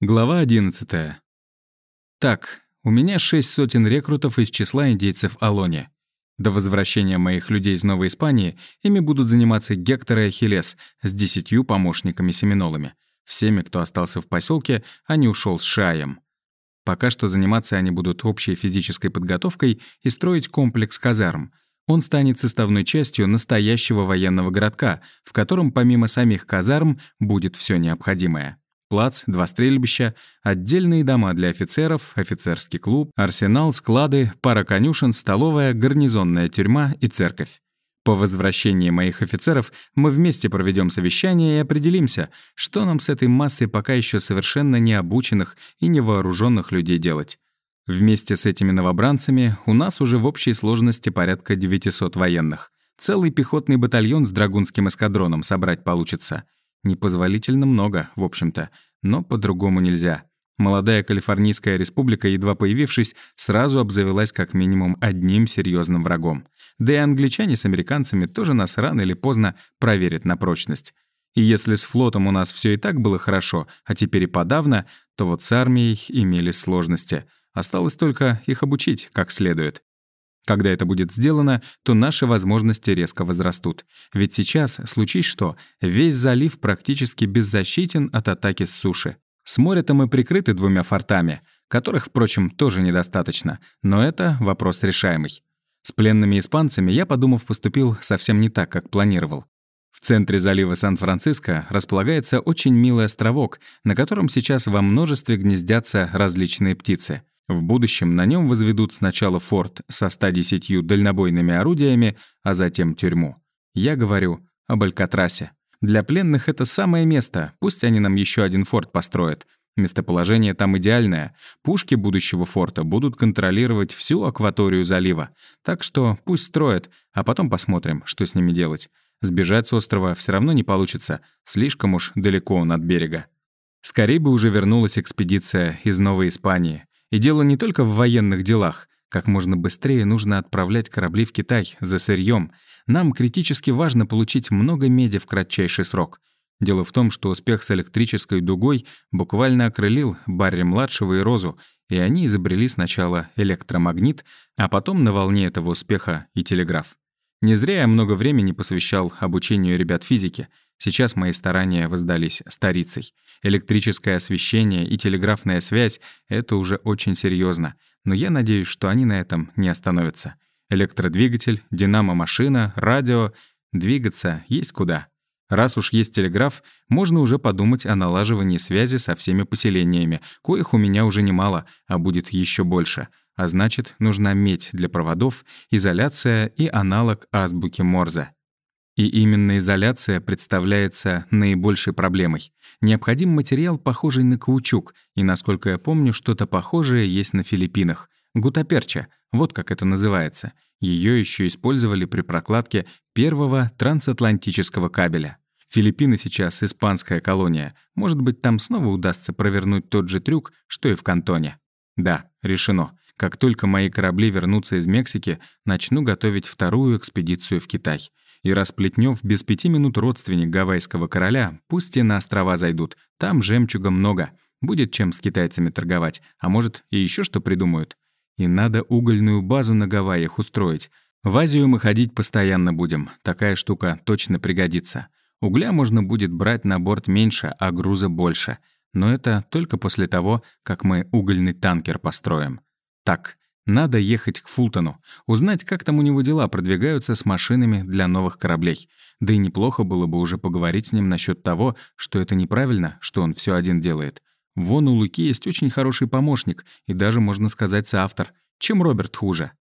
Глава 11. Так, у меня шесть сотен рекрутов из числа индейцев Алони. До возвращения моих людей из Новой Испании ими будут заниматься Гектор и Ахиллес с десятью помощниками-семинолами. Всеми, кто остался в поселке, а не ушел с Шаем. Пока что заниматься они будут общей физической подготовкой и строить комплекс казарм. Он станет составной частью настоящего военного городка, в котором помимо самих казарм будет все необходимое плац, два стрельбища, отдельные дома для офицеров, офицерский клуб, арсенал, склады, пара конюшен, столовая, гарнизонная тюрьма и церковь. По возвращении моих офицеров мы вместе проведем совещание и определимся, что нам с этой массой пока еще совершенно необученных и невооруженных людей делать. Вместе с этими новобранцами у нас уже в общей сложности порядка 900 военных. Целый пехотный батальон с драгунским эскадроном собрать получится — Непозволительно много, в общем-то, но по-другому нельзя. Молодая Калифорнийская республика, едва появившись, сразу обзавелась как минимум одним серьезным врагом. Да и англичане с американцами тоже нас рано или поздно проверят на прочность. И если с флотом у нас все и так было хорошо, а теперь и подавно, то вот с армией имелись сложности. Осталось только их обучить как следует. Когда это будет сделано, то наши возможности резко возрастут. Ведь сейчас, случись что, весь залив практически беззащитен от атаки с суши. С моря-то мы прикрыты двумя фортами, которых, впрочем, тоже недостаточно, но это вопрос решаемый. С пленными испанцами я, подумав, поступил совсем не так, как планировал. В центре залива Сан-Франциско располагается очень милый островок, на котором сейчас во множестве гнездятся различные птицы — в будущем на нем возведут сначала форт со 110 дальнобойными орудиями, а затем тюрьму. Я говорю об Алькатрасе. Для пленных это самое место, пусть они нам еще один форт построят. Местоположение там идеальное. Пушки будущего форта будут контролировать всю акваторию залива. Так что пусть строят, а потом посмотрим, что с ними делать. Сбежать с острова все равно не получится, слишком уж далеко он от берега. Скорее бы уже вернулась экспедиция из Новой Испании. И дело не только в военных делах. Как можно быстрее нужно отправлять корабли в Китай за сырьем. Нам критически важно получить много меди в кратчайший срок. Дело в том, что успех с электрической дугой буквально окрылил Барри-младшего и Розу, и они изобрели сначала электромагнит, а потом на волне этого успеха и телеграф. Не зря я много времени посвящал обучению ребят физики. Сейчас мои старания воздались старицей. Электрическое освещение и телеграфная связь — это уже очень серьезно, но я надеюсь, что они на этом не остановятся. Электродвигатель, динамо-машина, радио — двигаться есть куда. Раз уж есть телеграф, можно уже подумать о налаживании связи со всеми поселениями, коих у меня уже немало, а будет еще больше. А значит, нужна медь для проводов, изоляция и аналог азбуки Морзе. И именно изоляция представляется наибольшей проблемой. Необходим материал, похожий на каучук, и, насколько я помню, что-то похожее есть на Филиппинах. Гутаперча, вот как это называется. Ее еще использовали при прокладке первого трансатлантического кабеля. Филиппины сейчас испанская колония. Может быть, там снова удастся провернуть тот же трюк, что и в Кантоне. Да, решено. Как только мои корабли вернутся из Мексики, начну готовить вторую экспедицию в Китай. И раз Плетнёв без пяти минут родственник гавайского короля, пусть и на острова зайдут, там жемчуга много. Будет чем с китайцами торговать, а может, и еще что придумают. И надо угольную базу на Гавайях устроить. В Азию мы ходить постоянно будем, такая штука точно пригодится. Угля можно будет брать на борт меньше, а груза больше. Но это только после того, как мы угольный танкер построим. Так, надо ехать к Фултону, узнать, как там у него дела продвигаются с машинами для новых кораблей. Да и неплохо было бы уже поговорить с ним насчет того, что это неправильно, что он все один делает. Вон у Луки есть очень хороший помощник и даже, можно сказать, соавтор. Чем Роберт хуже?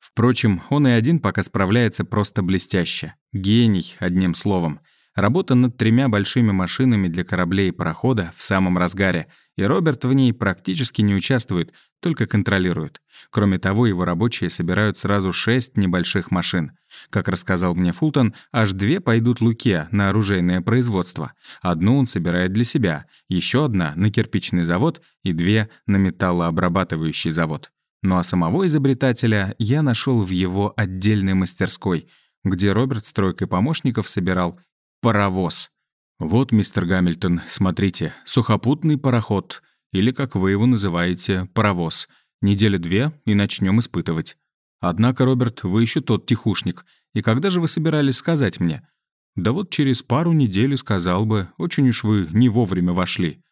Впрочем, он и один пока справляется просто блестяще. Гений, одним словом. Работа над тремя большими машинами для кораблей и парохода в самом разгаре, и Роберт в ней практически не участвует, только контролирует. Кроме того, его рабочие собирают сразу шесть небольших машин. Как рассказал мне Фултон, аж две пойдут Луке на оружейное производство. Одну он собирает для себя, еще одна — на кирпичный завод и две — на металлообрабатывающий завод. Ну а самого изобретателя я нашел в его отдельной мастерской, где Роберт с тройкой помощников собирал паровоз. «Вот, мистер Гамильтон, смотрите, сухопутный пароход, или, как вы его называете, паровоз. Неделя две, и начнем испытывать. Однако, Роберт, вы еще тот тихушник. И когда же вы собирались сказать мне? Да вот через пару недель сказал бы, очень уж вы не вовремя вошли.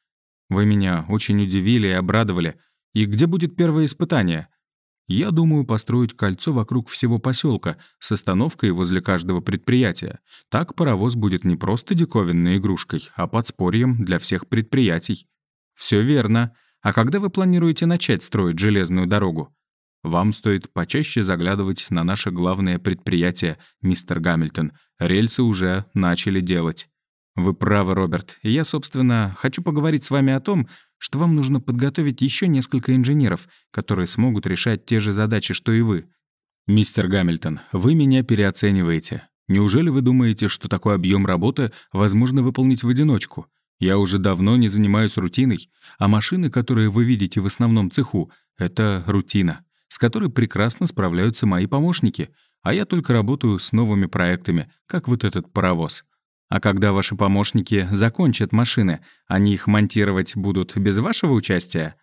Вы меня очень удивили и обрадовали. И где будет первое испытание? Я думаю построить кольцо вокруг всего поселка с остановкой возле каждого предприятия. Так паровоз будет не просто диковинной игрушкой, а подспорьем для всех предприятий. Все верно. А когда вы планируете начать строить железную дорогу? Вам стоит почаще заглядывать на наше главное предприятие, мистер Гамильтон. Рельсы уже начали делать. Вы правы, Роберт. Я, собственно, хочу поговорить с вами о том, что вам нужно подготовить еще несколько инженеров, которые смогут решать те же задачи, что и вы. Мистер Гамильтон, вы меня переоцениваете. Неужели вы думаете, что такой объем работы возможно выполнить в одиночку? Я уже давно не занимаюсь рутиной, а машины, которые вы видите в основном цеху, — это рутина, с которой прекрасно справляются мои помощники, а я только работаю с новыми проектами, как вот этот паровоз. А когда ваши помощники закончат машины, они их монтировать будут без вашего участия?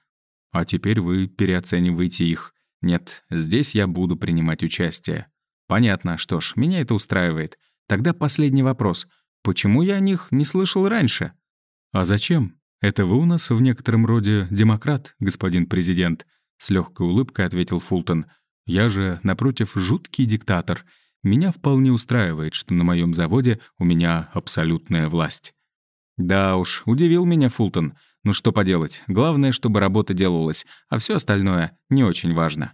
А теперь вы переоцениваете их. Нет, здесь я буду принимать участие. Понятно, что ж, меня это устраивает. Тогда последний вопрос. Почему я о них не слышал раньше? А зачем? Это вы у нас в некотором роде демократ, господин президент, с легкой улыбкой ответил Фултон. Я же, напротив, жуткий диктатор — меня вполне устраивает, что на моем заводе у меня абсолютная власть. Да уж, удивил меня Фултон. Ну что поделать, главное, чтобы работа делалась, а все остальное не очень важно.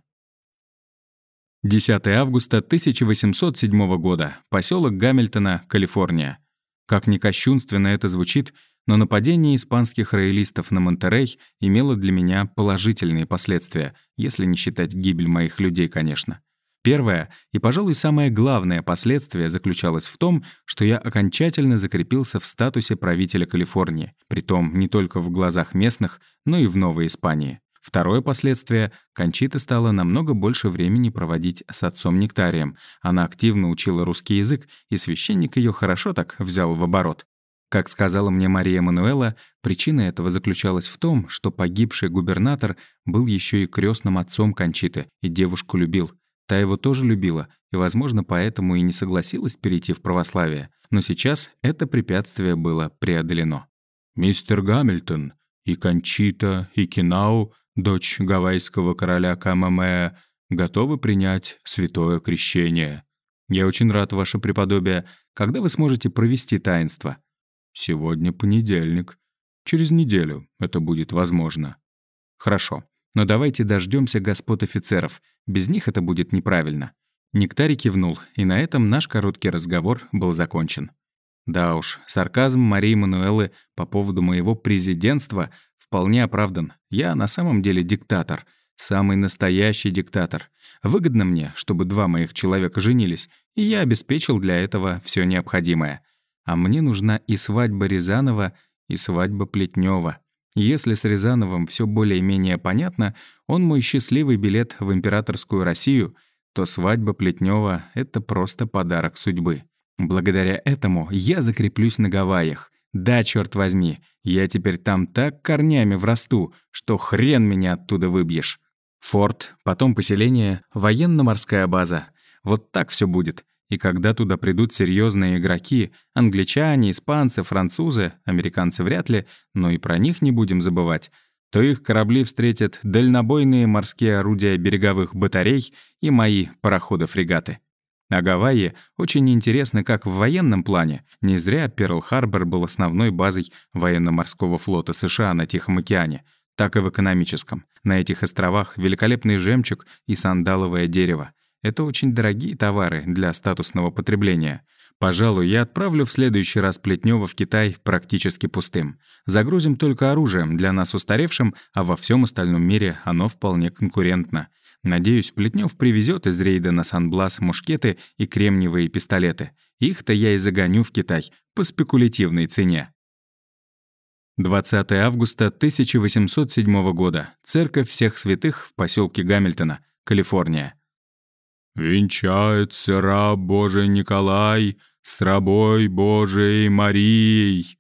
10 августа 1807 года. Поселок Гамильтона, Калифорния. Как ни кощунственно это звучит, но нападение испанских роялистов на Монтерей имело для меня положительные последствия, если не считать гибель моих людей, конечно. Первое и, пожалуй, самое главное последствие заключалось в том, что я окончательно закрепился в статусе правителя Калифорнии, притом не только в глазах местных, но и в Новой Испании. Второе последствие — Кончита стала намного больше времени проводить с отцом Нектарием. Она активно учила русский язык, и священник ее хорошо так взял в оборот. Как сказала мне Мария Мануэла, причина этого заключалась в том, что погибший губернатор был еще и крестным отцом Кончиты и девушку любил. Та его тоже любила, и, возможно, поэтому и не согласилась перейти в православие. Но сейчас это препятствие было преодолено. «Мистер Гамильтон, и Кончита, и Кинау, дочь гавайского короля Камамея, готовы принять святое крещение. Я очень рад, ваше преподобие. Когда вы сможете провести таинство?» «Сегодня понедельник. Через неделю это будет возможно». «Хорошо. Но давайте дождемся господ офицеров. Без них это будет неправильно». Нектарий кивнул, и на этом наш короткий разговор был закончен. Да уж, сарказм Марии Мануэлы по поводу моего президентства вполне оправдан. Я на самом деле диктатор. Самый настоящий диктатор. Выгодно мне, чтобы два моих человека женились, и я обеспечил для этого все необходимое. А мне нужна и свадьба Рязанова, и свадьба Плетнева. Если с Рязановым все более-менее понятно, он мой счастливый билет в императорскую Россию, то свадьба Плетнева — это просто подарок судьбы. Благодаря этому я закреплюсь на Гавайях. Да, черт возьми, я теперь там так корнями врасту, что хрен меня оттуда выбьешь. Форт, потом поселение, военно-морская база. Вот так все будет. И когда туда придут серьезные игроки, англичане, испанцы, французы, американцы вряд ли, но и про них не будем забывать, то их корабли встретят дальнобойные морские орудия береговых батарей и мои пароходы-фрегаты. А Гавайи очень интересны как в военном плане. Не зря Перл-Харбор был основной базой военно-морского флота США на Тихом океане, так и в экономическом. На этих островах великолепный жемчуг и сандаловое дерево. Это очень дорогие товары для статусного потребления. Пожалуй, я отправлю в следующий раз Плетнева в Китай практически пустым. Загрузим только оружием, для нас устаревшим, а во всем остальном мире оно вполне конкурентно. Надеюсь, Плетнев привезет из рейда на Сан-Блас мушкеты и кремниевые пистолеты. Их-то я и загоню в Китай по спекулятивной цене. 20 августа 1807 года. Церковь всех святых в поселке Гамильтона, Калифорния. «Венчается раб Божий Николай с рабой Божией Марией»,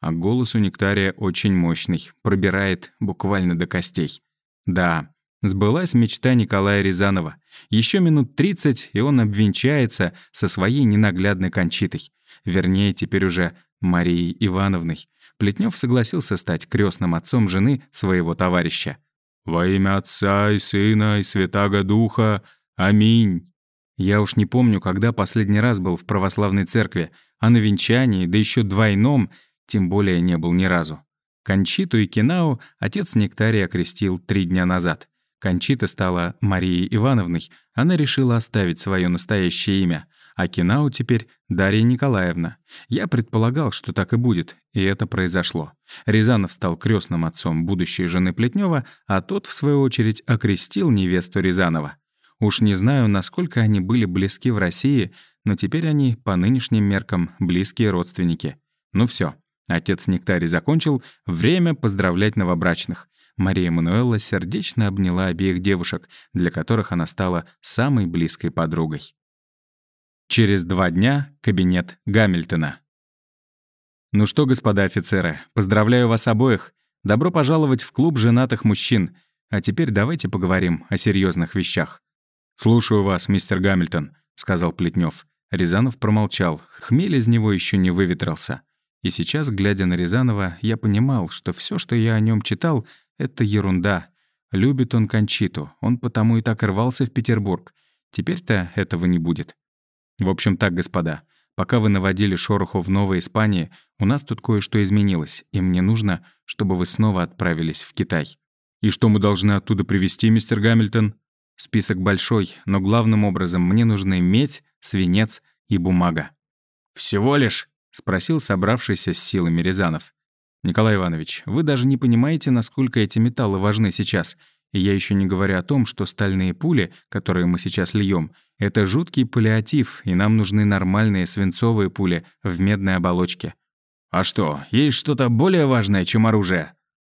А голос у Нектария очень мощный, пробирает буквально до костей. Да, сбылась мечта Николая Рязанова. Еще минут 30, и он обвенчается со своей ненаглядной кончитой. Вернее, теперь уже Марией Ивановной. Плетнев согласился стать крестным отцом жены своего товарища. «Во имя Отца и Сына и Святаго Духа. Аминь». Я уж не помню, когда последний раз был в православной церкви, а на венчании, да еще двойном, тем более не был ни разу. Кончиту и Кинау отец Нектария окрестил три дня назад. Кончита стала Марией Ивановной, она решила оставить свое настоящее имя, а Кинау теперь Дарья Николаевна. Я предполагал, что так и будет, и это произошло. Рязанов стал крестным отцом будущей жены Плетнева, а тот, в свою очередь, окрестил невесту Рязанова. Уж не знаю, насколько они были близки в России, но теперь они, по нынешним меркам, близкие родственники. Ну все, отец Нектарий закончил, время поздравлять новобрачных. Мария Мануэлла сердечно обняла обеих девушек, для которых она стала самой близкой подругой. Через два дня кабинет Гамильтона. «Ну что, господа офицеры, поздравляю вас обоих. Добро пожаловать в клуб женатых мужчин. А теперь давайте поговорим о серьезных вещах». «Слушаю вас, мистер Гамильтон», — сказал Плетнев. Рязанов промолчал. Хмель из него еще не выветрился. И сейчас, глядя на Рязанова, я понимал, что все, что я о нем читал, — это ерунда. Любит он Кончиту, он потому и так рвался в Петербург. Теперь-то этого не будет. В общем так, господа, пока вы наводили шороху в Новой Испании, у нас тут кое-что изменилось, и мне нужно, чтобы вы снова отправились в Китай. И что мы должны оттуда привезти, мистер Гамильтон? Список большой, но главным образом мне нужны медь, свинец и бумага. «Всего лишь?» — спросил собравшийся с силами Рязанов. «Николай Иванович, вы даже не понимаете, насколько эти металлы важны сейчас. И я еще не говорю о том, что стальные пули, которые мы сейчас льем, это жуткий паллиатив, и нам нужны нормальные свинцовые пули в медной оболочке. А что, есть что-то более важное, чем оружие?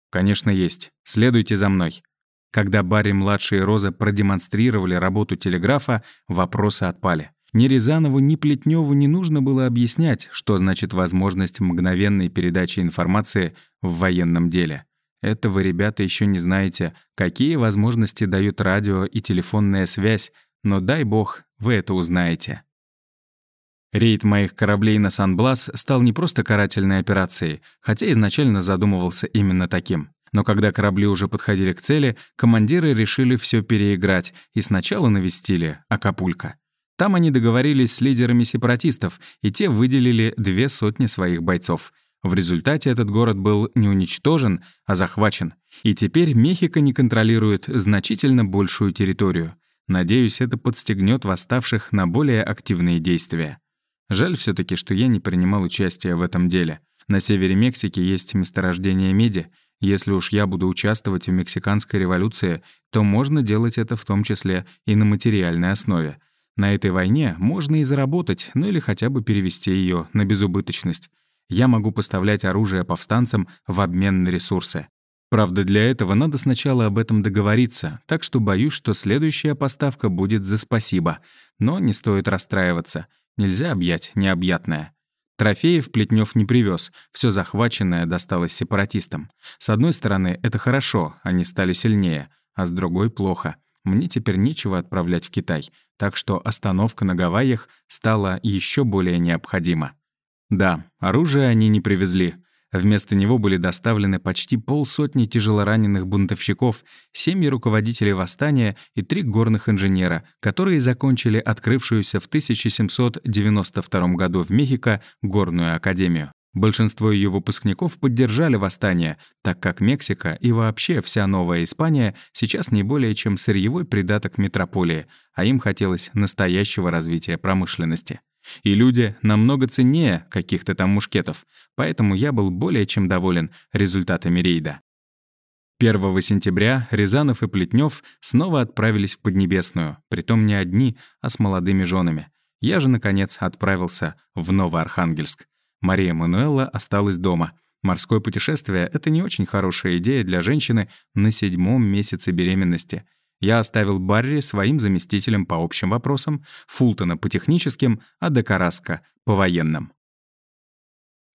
Конечно, есть. Следуйте за мной. Когда Барри-младший и Роза продемонстрировали работу телеграфа, вопросы отпали. Ни Рязанову, ни Плетневу не нужно было объяснять, что значит возможность мгновенной передачи информации в военном деле. Это вы, ребята, еще не знаете, какие возможности дают радио и телефонная связь, но дай бог, вы это узнаете. Рейд моих кораблей на Сан-Блас стал не просто карательной операцией, хотя изначально задумывался именно таким. Но когда корабли уже подходили к цели, командиры решили все переиграть и сначала навестили Акапулько. Там они договорились с лидерами сепаратистов, и те выделили две сотни своих бойцов. В результате этот город был не уничтожен, а захвачен. И теперь Мехико не контролирует значительно большую территорию. Надеюсь, это подстегнет восставших на более активные действия. Жаль все таки что я не принимал участия в этом деле. На севере Мексики есть месторождение меди, если уж я буду участвовать в мексиканской революции, то можно делать это в том числе и на материальной основе. На этой войне можно и заработать, ну или хотя бы перевести ее на безубыточность. Я могу поставлять оружие повстанцам в обмен на ресурсы. Правда, для этого надо сначала об этом договориться, так что боюсь, что следующая поставка будет за спасибо. Но не стоит расстраиваться. Нельзя объять необъятное. Трофеев Плетнев не привез, все захваченное досталось сепаратистам. С одной стороны, это хорошо, они стали сильнее, а с другой — плохо. Мне теперь нечего отправлять в Китай, так что остановка на Гавайях стала еще более необходима. Да, оружие они не привезли. Вместо него были доставлены почти полсотни тяжелораненых бунтовщиков, семьи руководителей восстания и три горных инженера, которые закончили открывшуюся в 1792 году в Мехико горную академию. Большинство ее выпускников поддержали восстание, так как Мексика и вообще вся Новая Испания сейчас не более чем сырьевой придаток метрополии, а им хотелось настоящего развития промышленности. И люди намного ценнее каких-то там мушкетов, поэтому я был более чем доволен результатами рейда. 1 сентября Рязанов и Плетнев снова отправились в Поднебесную, притом не одни, а с молодыми женами. Я же, наконец, отправился в Новоархангельск. Мария Мануэлла осталась дома. Морское путешествие — это не очень хорошая идея для женщины на седьмом месяце беременности — я оставил Барри своим заместителем по общим вопросам, Фултона по техническим, а Декараска — по военным.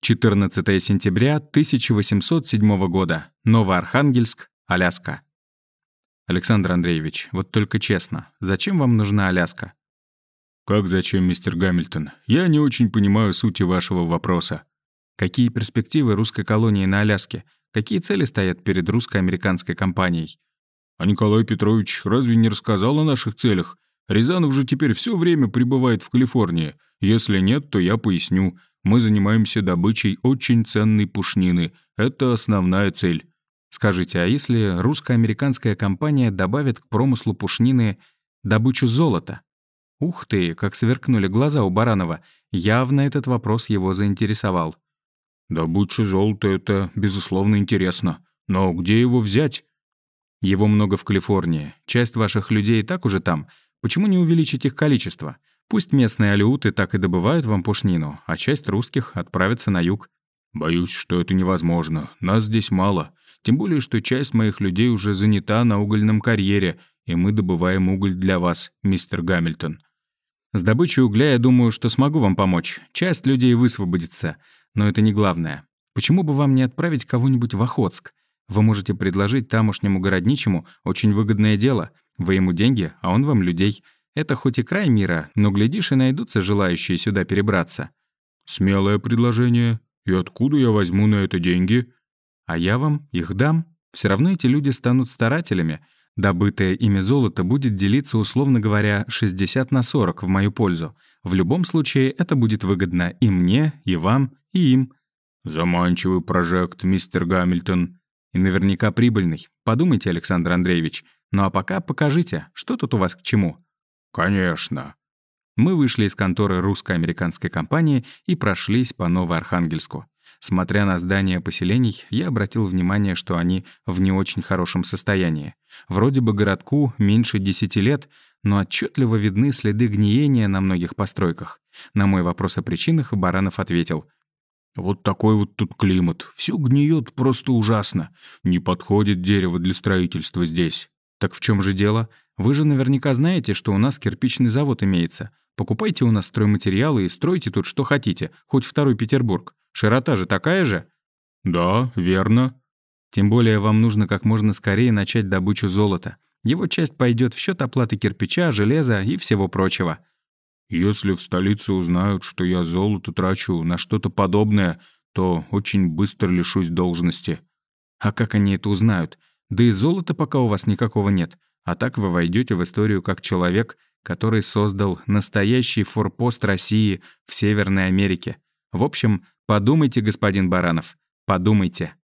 14 сентября 1807 года. Новоархангельск, Аляска. Александр Андреевич, вот только честно, зачем вам нужна Аляска? Как зачем, мистер Гамильтон? Я не очень понимаю сути вашего вопроса. Какие перспективы русской колонии на Аляске? Какие цели стоят перед русско-американской компанией? А Николай Петрович разве не рассказал о наших целях? Рязанов же теперь все время пребывает в Калифорнии. Если нет, то я поясню. Мы занимаемся добычей очень ценной пушнины. Это основная цель. Скажите, а если русско-американская компания добавит к промыслу пушнины добычу золота? Ух ты, как сверкнули глаза у Баранова. Явно этот вопрос его заинтересовал. «Добыча золота — это, безусловно, интересно. Но где его взять?» «Его много в Калифорнии. Часть ваших людей так уже там. Почему не увеличить их количество? Пусть местные алиуты так и добывают вам пушнину, а часть русских отправится на юг. Боюсь, что это невозможно. Нас здесь мало. Тем более, что часть моих людей уже занята на угольном карьере, и мы добываем уголь для вас, мистер Гамильтон. С добычей угля я думаю, что смогу вам помочь. Часть людей высвободится. Но это не главное. Почему бы вам не отправить кого-нибудь в Охотск? Вы можете предложить тамошнему городничему очень выгодное дело. Вы ему деньги, а он вам людей — это хоть и край мира, но, глядишь, и найдутся желающие сюда перебраться. Смелое предложение. И откуда я возьму на это деньги? А я вам их дам. Все равно эти люди станут старателями. Добытое ими золото будет делиться, условно говоря, 60 на 40 в мою пользу. В любом случае, это будет выгодно и мне, и вам, и им. Заманчивый прожект, мистер Гамильтон. И наверняка прибыльный. Подумайте, Александр Андреевич. Ну а пока покажите, что тут у вас к чему. «Конечно». Мы вышли из конторы русско-американской компании и прошлись по Новоархангельску. Смотря на здания поселений, я обратил внимание, что они в не очень хорошем состоянии. Вроде бы городку меньше десяти лет, но отчетливо видны следы гниения на многих постройках. На мой вопрос о причинах Баранов ответил. «Вот такой вот тут климат. Все гниет просто ужасно. Не подходит дерево для строительства здесь». «Так в чем же дело? Вы же наверняка знаете, что у нас кирпичный завод имеется. Покупайте у нас стройматериалы и стройте тут что хотите, хоть второй Петербург. Широта же такая же?» «Да, верно». «Тем более вам нужно как можно скорее начать добычу золота. Его часть пойдет в счет оплаты кирпича, железа и всего прочего». «Если в столице узнают, что я золото трачу на что-то подобное, то очень быстро лишусь должности». «А как они это узнают? Да и золота пока у вас никакого нет. А так вы войдете в историю как человек, который создал настоящий форпост России в Северной Америке. В общем, подумайте, господин Баранов, подумайте.